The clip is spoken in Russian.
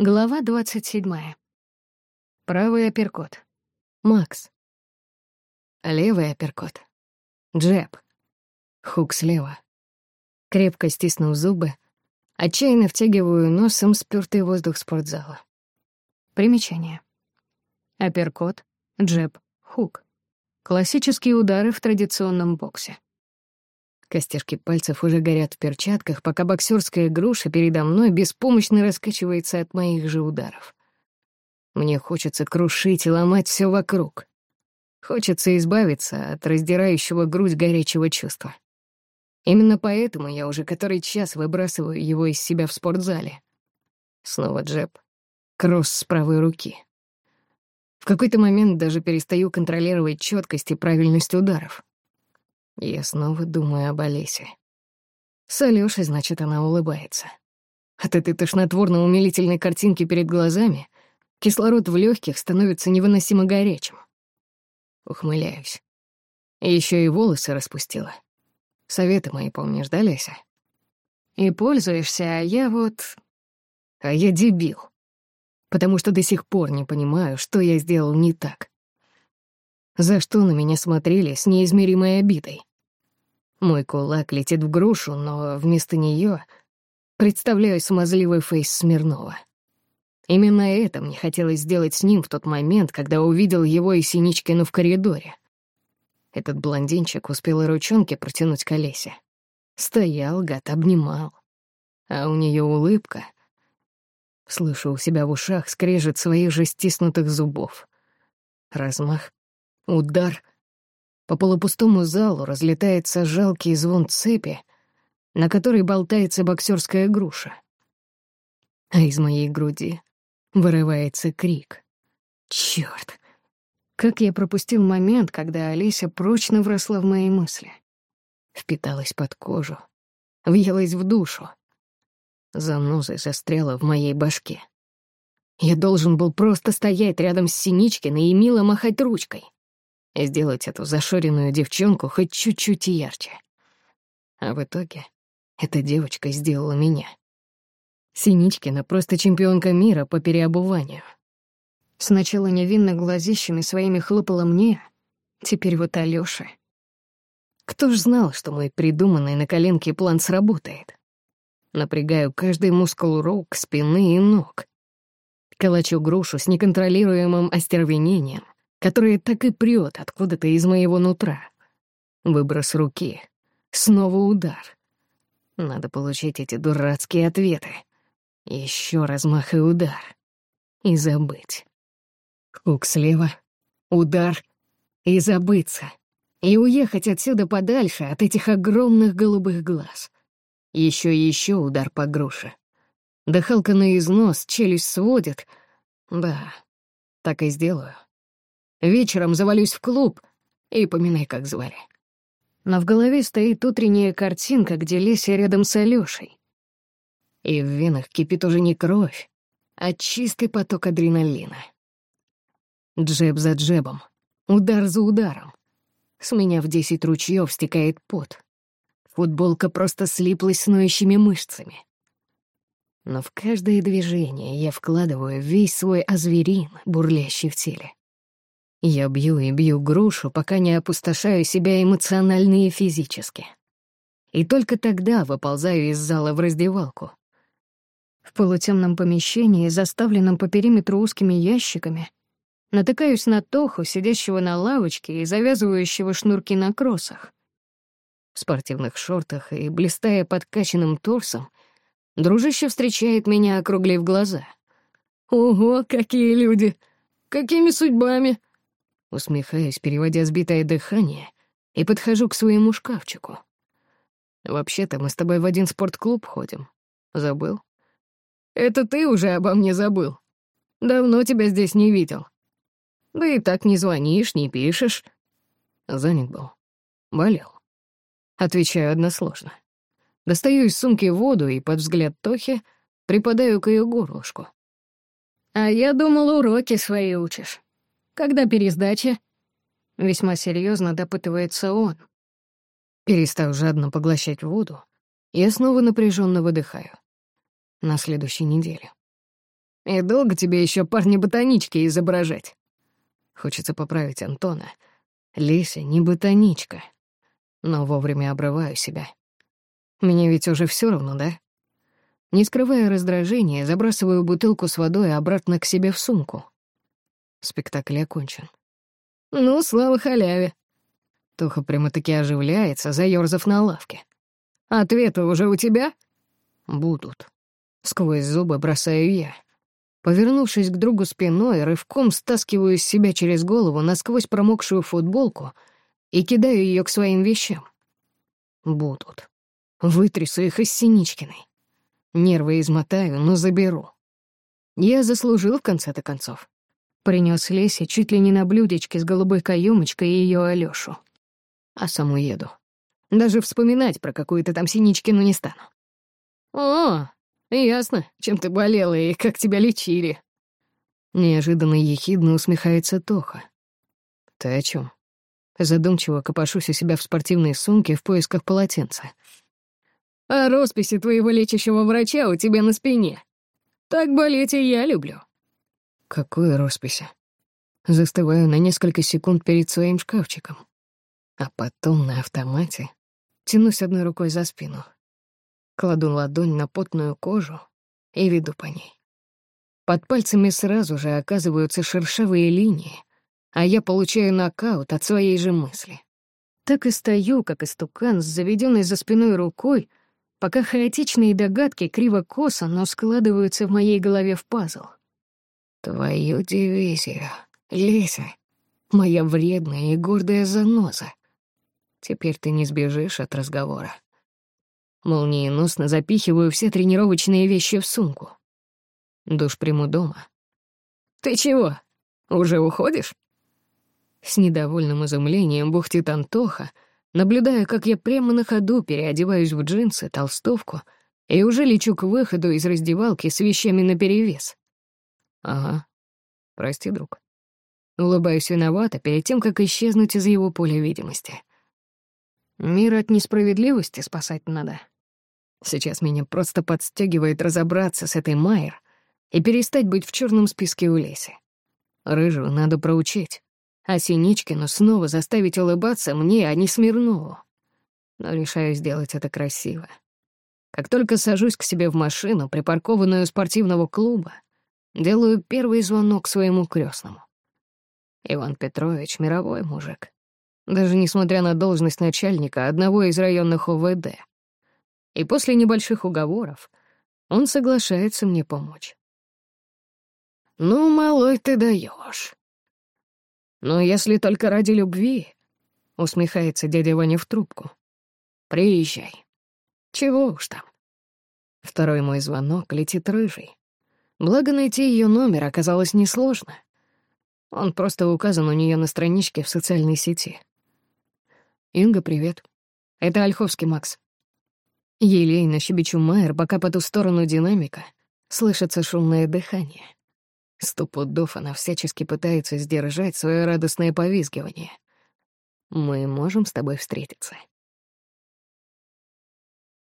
Глава 27. Правый апперкот. Макс. Левый апперкот. Джеб. Хук слева. Крепко стиснув зубы, отчаянно втягиваю носом спёртый воздух спортзала. Примечание. Апперкот, джеб, хук. Классические удары в традиционном боксе. Костяшки пальцев уже горят в перчатках, пока боксерская груша передо мной беспомощно раскачивается от моих же ударов. Мне хочется крушить и ломать все вокруг. Хочется избавиться от раздирающего грудь горячего чувства. Именно поэтому я уже который час выбрасываю его из себя в спортзале. Снова джеб. Кросс с правой руки. В какой-то момент даже перестаю контролировать четкость и правильность ударов. Я снова думаю об Олесе. С Алёшей, значит, она улыбается. От этой тошнотворно-умилительной картинки перед глазами кислород в легких становится невыносимо горячим. Ухмыляюсь. И еще и волосы распустила. Советы мои помнишь, да, Леся? И пользуешься, а я вот... А я дебил. Потому что до сих пор не понимаю, что я сделал не так. За что на меня смотрели с неизмеримой обидой? Мой кулак летит в грушу, но вместо нее представляю смазливый фейс Смирнова. Именно это мне хотелось сделать с ним в тот момент, когда увидел его и Синичкину в коридоре. Этот блондинчик успел и ручонки протянуть к Олесе. Стоял, гад, обнимал. А у нее улыбка. Слышу у себя в ушах скрежет своих же стиснутых зубов. Размах, удар — по полупустому залу разлетается жалкий звон цепи, на которой болтается боксерская груша. А из моей груди вырывается крик. Черт! Как я пропустил момент, когда Олеся прочно вросла в мои мысли. Впиталась под кожу, въелась в душу. Заноза застряла в моей башке. Я должен был просто стоять рядом с Синичкиной и мило махать ручкой и сделать эту зашоренную девчонку хоть чуть-чуть ярче. А в итоге эта девочка сделала меня. Синичкина просто чемпионка мира по переобуванию. Сначала невинно глазищами своими хлопала мне, теперь вот Алёше. Кто ж знал, что мой придуманный на коленке план сработает? Напрягаю каждый мускул рук, спины и ног. Калачу грушу с неконтролируемым остервенением — которое так и прет откуда-то из моего нутра. Выброс руки. Снова удар. Надо получить эти дурацкие ответы. Еще размах и удар. И забыть. Хук слева. Удар. И забыться. И уехать отсюда подальше от этих огромных голубых глаз. Еще и еще удар по груше. Дыхалка на износ, челюсть сводит. Да, так и сделаю. Вечером завалюсь в клуб и поминай, как звали. Но в голове стоит утренняя картинка, где Леся рядом с Алёшей. И в венах кипит уже не кровь, а чистый поток адреналина. Джеб за джебом, удар за ударом. С меня в десять ручьёв стекает пот. Футболка просто слиплась с ноющими мышцами. Но в каждое движение я вкладываю весь свой озверин, бурлящий в теле. Я бью и бью грушу, пока не опустошаю себя эмоционально и физически. И только тогда выползаю из зала в раздевалку. В полутемном помещении, заставленном по периметру узкими ящиками, натыкаюсь на Тоху, сидящего на лавочке и завязывающего шнурки на кроссах. В спортивных шортах и блистая подкачанным торсом, дружище встречает меня, округлив глаза. «Ого, какие люди! Какими судьбами!» Усмехаюсь, переводя сбитое дыхание, и подхожу к своему шкафчику. «Вообще-то мы с тобой в один спортклуб ходим. Забыл?» «Это ты уже обо мне забыл. Давно тебя здесь не видел. Да и так не звонишь, не пишешь». Занят был. Болел. Отвечаю односложно. Достаю из сумки воду и под взгляд Тохи припадаю к ее горлышку. «А я думал, уроки свои учишь». Когда пересдача?» Весьма серьезно допытывается он. Перестаю жадно поглощать воду. Я снова напряженно выдыхаю. На следующей неделе. «И долго тебе еще парни-ботанички изображать?» Хочется поправить Антона. Леся не ботаничка. Но вовремя обрываю себя. Мне ведь уже все равно, да? Не скрывая раздражения, забрасываю бутылку с водой обратно к себе в сумку спектакль окончен. «Ну, слава халяве!» Туха прямо-таки оживляется, заёрзав на лавке. «Ответы уже у тебя?» «Будут». Сквозь зубы бросаю я. Повернувшись к другу спиной, рывком стаскиваю с себя через голову насквозь промокшую футболку и кидаю её к своим вещам. «Будут». Вытрясу их из Синичкиной. Нервы измотаю, но заберу. Я заслужил в конце-то концов. Принес Лесе чуть ли не на блюдечке с голубой каемочкой и ее Алёшу. А саму еду. Даже вспоминать про какую-то там Синичкину не стану. «О, ясно, чем ты болела и как тебя лечили». Неожиданно ехидно усмехается Тоха. «Ты о чем? Задумчиво копошусь у себя в спортивной сумке в поисках полотенца. «О росписи твоего лечащего врача у тебя на спине. Так болеть и я люблю». Какой росписи? Застываю на несколько секунд перед своим шкафчиком. А потом на автомате тянусь одной рукой за спину, кладу ладонь на потную кожу и веду по ней. Под пальцами сразу же оказываются шершавые линии, а я получаю нокаут от своей же мысли. Так и стою, как истукан, с заведенной за спиной рукой, пока хаотичные догадки криво-косо, но складываются в моей голове в пазл. Твою дивизию, Лиза, моя вредная и гордая заноза. Теперь ты не сбежишь от разговора. Молниеносно запихиваю все тренировочные вещи в сумку. Душ приму дома. «Ты чего? Уже уходишь?» С недовольным изумлением бухтит Антоха, наблюдая, как я прямо на ходу переодеваюсь в джинсы, толстовку и уже лечу к выходу из раздевалки с вещами наперевес. «Ага. Прости, друг». Улыбаюсь виновато перед тем, как исчезнуть из его поля видимости. Мир от несправедливости спасать надо. Сейчас меня просто подстегивает разобраться с этой Майер и перестать быть в черном списке у Леси. Рыжую надо проучить, а Синичкину снова заставить улыбаться мне, а не Смирнову. Но решаю сделать это красиво. Как только сажусь к себе в машину, припаркованную у спортивного клуба, Делаю первый звонок своему крестному. Иван Петрович — мировой мужик. Даже несмотря на должность начальника одного из районных ОВД. И после небольших уговоров он соглашается мне помочь. «Ну, малой, ты даешь. Но если только ради любви», — усмехается дядя Ваня в трубку. «Приезжай. Чего уж там». Второй мой звонок летит рыжий. Благо, найти ее номер оказалось несложно. Он просто указан у нее на страничке в социальной сети. «Инга, привет. Это Ольховский Макс». Елейно щебечу Майер, пока по ту сторону динамика слышится шумное дыхание. Сто пудов она всячески пытается сдержать свое радостное повизгивание. «Мы можем с тобой встретиться?»